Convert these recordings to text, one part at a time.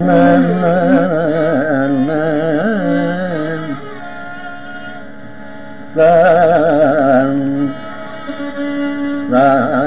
na na na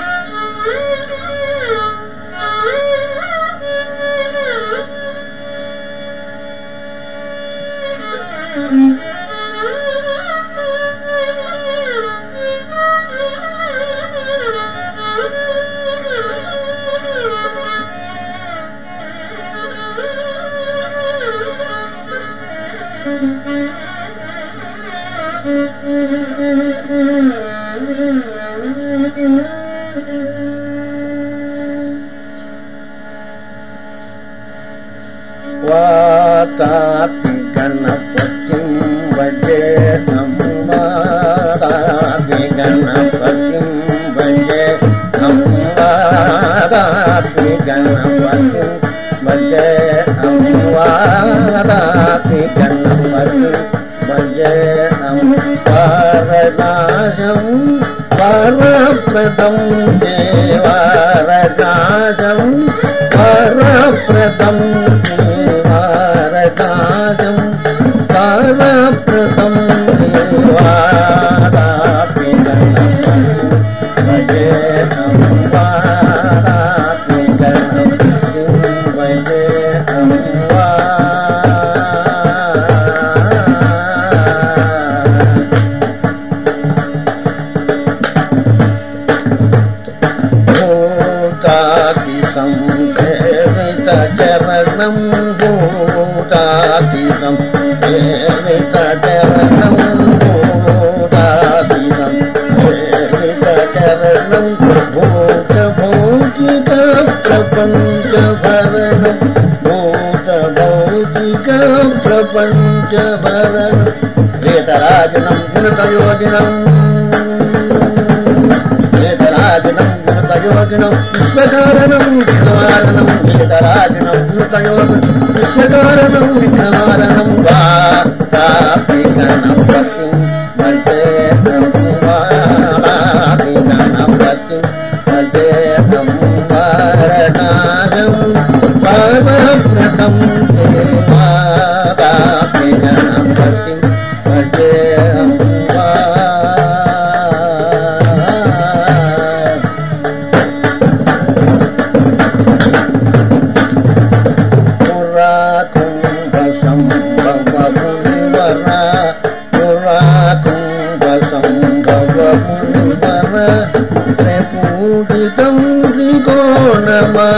Ganapati ಬಂದೆ ಅಮ್ಮ ಗಣಪತಿ परप्रदं देवारदाजं परप्रदं देवारदाजं परप्रदं देवादापिदं भजे नमः। చరణం భూతాతి సంసేవిత చరణం భూతాతి సంసేవిత చరణం భూత భౌతిక ప్రపంచ భరణం భూత భౌతిక ప్రపంచ భరణం వేతరాజనం గుణతయోజనం వేదరాజనం గుణతయోజనం విశ్వకారణం విఘ్నవారణం వేదరాజనం గుణతయోజనం విశ్వకారణం విఘ్నవారణం వాపి గణపతి వందే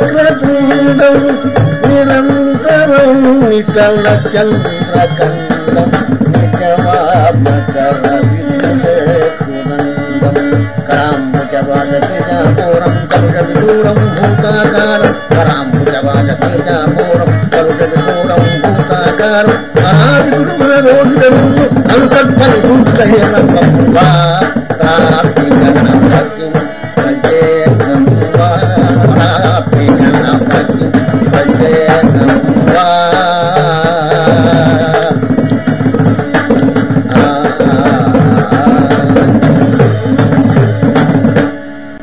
திருப்பீடம் நிரந்தரம் நிகழ சந்திர கண்டம் காம்புஜவாகூரம் கருடவிதூரம் பூதாகாரம் பராம்புஜவாகூரம் கருடவிதூரம் பூதாகாரம் பராவிதுருமரோகிதம் அனுசற்பன் கூட்டேரம் பம்பா Amén.